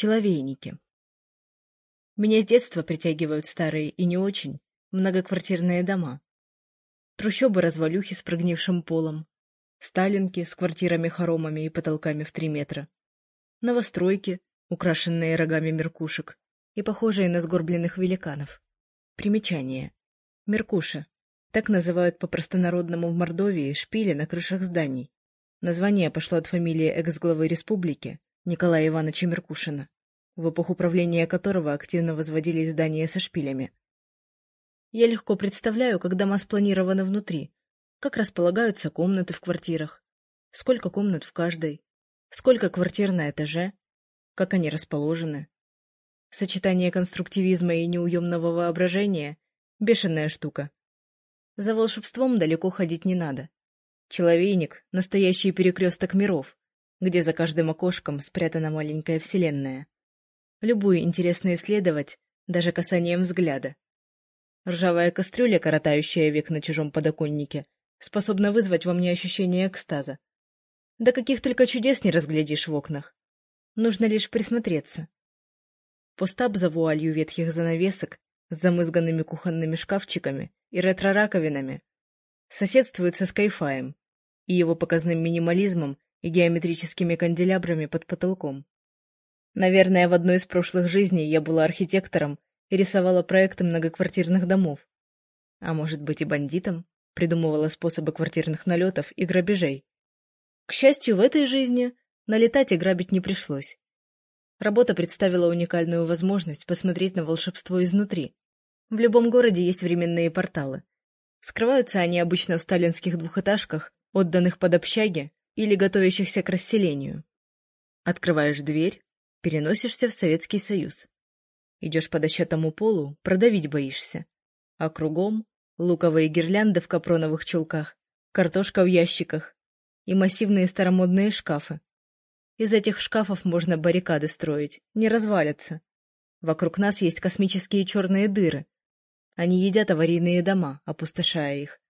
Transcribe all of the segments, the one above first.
Человейники. Меня с детства притягивают старые и не очень многоквартирные дома. Трущобы-развалюхи с прогнившим полом, сталинки с квартирами-хоромами и потолками в три метра, новостройки, украшенные рогами меркушек и похожие на сгорбленных великанов. Примечание. Меркуша. Так называют по-простонародному в Мордовии шпили на крышах зданий. Название пошло от фамилии экс-главы республики Николая Ивановича Меркушина, в эпоху правления которого активно возводились здания со шпилями. Я легко представляю, как дома спланированы внутри, как располагаются комнаты в квартирах, сколько комнат в каждой, сколько квартир на этаже, как они расположены. Сочетание конструктивизма и неуемного воображения — бешеная штука. За волшебством далеко ходить не надо. Человейник — настоящий перекресток миров, где за каждым окошком спрятана маленькая вселенная. Любую интересно исследовать, даже касанием взгляда. Ржавая кастрюля, коротающая век на чужом подоконнике, способна вызвать во мне ощущение экстаза. Да каких только чудес не разглядишь в окнах. Нужно лишь присмотреться. Постап за вуалью ветхих занавесок с замызганными кухонными шкафчиками и ретро-раковинами соседствует со скайфаем и его показным минимализмом и геометрическими канделябрами под потолком. Наверное, в одной из прошлых жизней я была архитектором и рисовала проекты многоквартирных домов. А может быть и бандитом, придумывала способы квартирных налетов и грабежей. К счастью, в этой жизни налетать и грабить не пришлось. Работа представила уникальную возможность посмотреть на волшебство изнутри. В любом городе есть временные порталы. Скрываются они обычно в сталинских двухэтажках, отданных под общаги или готовящихся к расселению. Открываешь дверь, переносишься в Советский Союз. Идешь по дощатому полу, продавить боишься. А кругом луковые гирлянды в капроновых чулках, картошка в ящиках и массивные старомодные шкафы. Из этих шкафов можно баррикады строить, не развалятся. Вокруг нас есть космические черные дыры. Они едят аварийные дома, опустошая их.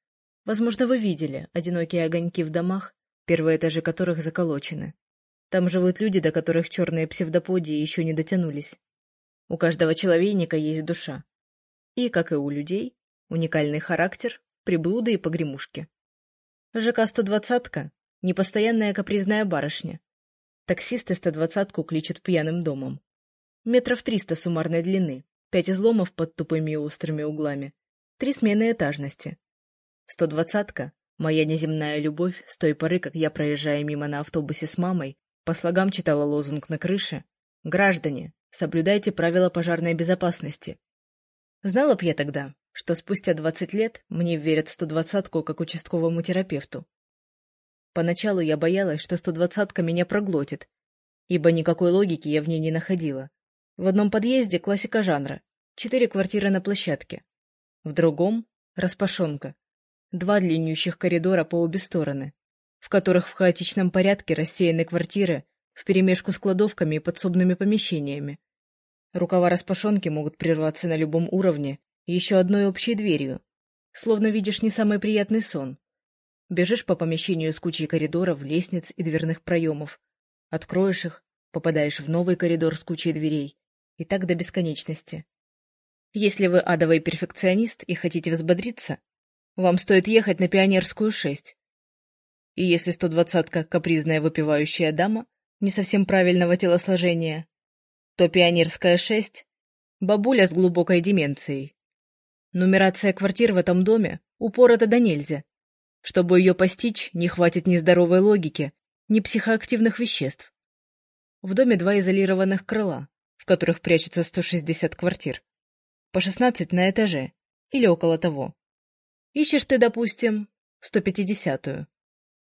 Возможно, вы видели одинокие огоньки в домах, первые этажи которых заколочены. Там живут люди, до которых черные псевдоподии еще не дотянулись. У каждого человейника есть душа. И, как и у людей, уникальный характер, приблуды и погремушки. ЖК-120-ка — непостоянная капризная барышня. Таксисты 120-ку кличут пьяным домом. Метров триста суммарной длины, пять изломов под тупыми и острыми углами, три смены этажности. 120-ка Моя неземная любовь с той поры, как я, проезжая мимо на автобусе с мамой, по слогам читала лозунг на крыше «Граждане, соблюдайте правила пожарной безопасности». Знала б я тогда, что спустя двадцать лет мне верят сто двадцатку как участковому терапевту. Поначалу я боялась, что сто двадцатка меня проглотит, ибо никакой логики я в ней не находила. В одном подъезде классика жанра, четыре квартиры на площадке. В другом — распашонка, два длиннющих коридора по обе стороны, в которых в хаотичном порядке рассеяны квартиры вперемешку с кладовками и подсобными помещениями. Рукава распашонки могут прерваться на любом уровне еще одной общей дверью, словно видишь не самый приятный сон. Бежишь по помещению с кучей коридоров, лестниц и дверных проемов, откроешь их, попадаешь в новый коридор с кучей дверей, и так до бесконечности. Если вы адовый перфекционист и хотите взбодриться, вам стоит ехать на Пионерскую 6. И если 120-ка капризная выпивающая дама не совсем правильного телосложения, то Пионерская 6 — бабуля с глубокой деменцией. Нумерация квартир в этом доме упорота до нельзя. Чтобы ее постичь, не хватит ни здоровой логики, ни психоактивных веществ. В доме два изолированных крыла, в которых прячутся 160 квартир. По 16 на этаже, или около того. Ищешь ты, допустим, 150-ю.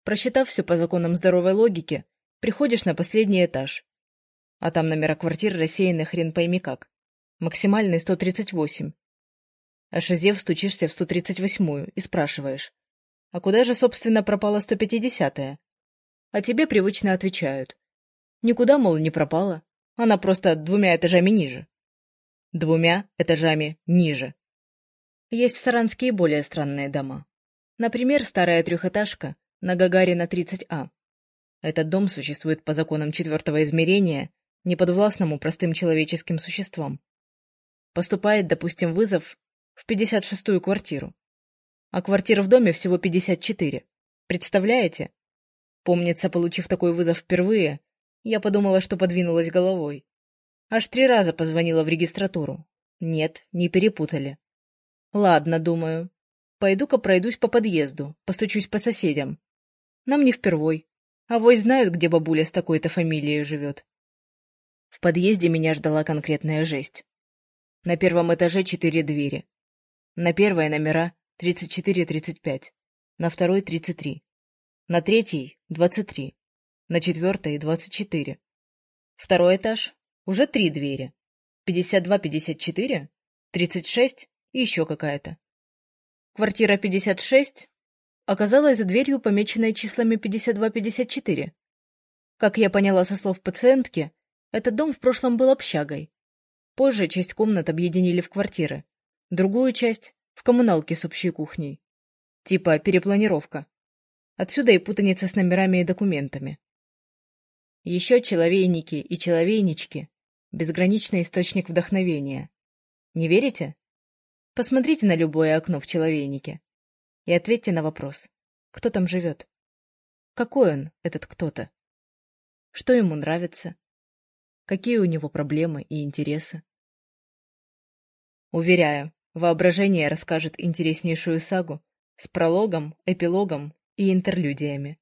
Просчитав все по законам здоровой логики, приходишь на последний этаж. А там номера квартир рассеяны хрен пойми как. Максимальный 138. А шизев стучишься в 138-ю и спрашиваешь, а куда же, собственно, пропала 150-я? А тебе привычно отвечают. Никуда, мол, не пропала. Она просто двумя этажами ниже. Двумя этажами ниже. Есть в Саранске и более странные дома. Например, старая трехэтажка на Гагарина 30А. Этот дом существует по законам четвертого измерения неподвластному простым человеческим существам. Поступает, допустим, вызов в 56-ю квартиру. А квартир в доме всего 54. Представляете? Помнится, получив такой вызов впервые, я подумала, что подвинулась головой. Аж три раза позвонила в регистратуру. Нет, не перепутали. Ладно, думаю. Пойду-ка пройдусь по подъезду, постучусь по соседям. Нам не впервой. А вось знают, где бабуля с такой-то фамилией живет. В подъезде меня ждала конкретная жесть. На первом этаже четыре двери. На первой номера 34-35, на второй 33, на третьей 23, на четвертой 24. Второй этаж уже три двери. 52-54, 36 и еще какая-то. Квартира 56 оказалась за дверью, помеченной числами 52-54. Как я поняла со слов пациентки, этот дом в прошлом был общагой. Позже часть комнат объединили в квартиры, другую часть — в коммуналке с общей кухней. Типа перепланировка. Отсюда и путаница с номерами и документами. Еще человейники и человейнички — безграничный источник вдохновения. Не верите? Посмотрите на любое окно в человейнике и ответьте на вопрос, кто там живет? Какой он, этот кто-то? Что ему нравится? Какие у него проблемы и интересы? Уверяю, воображение расскажет интереснейшую сагу с прологом, эпилогом и интерлюдиями.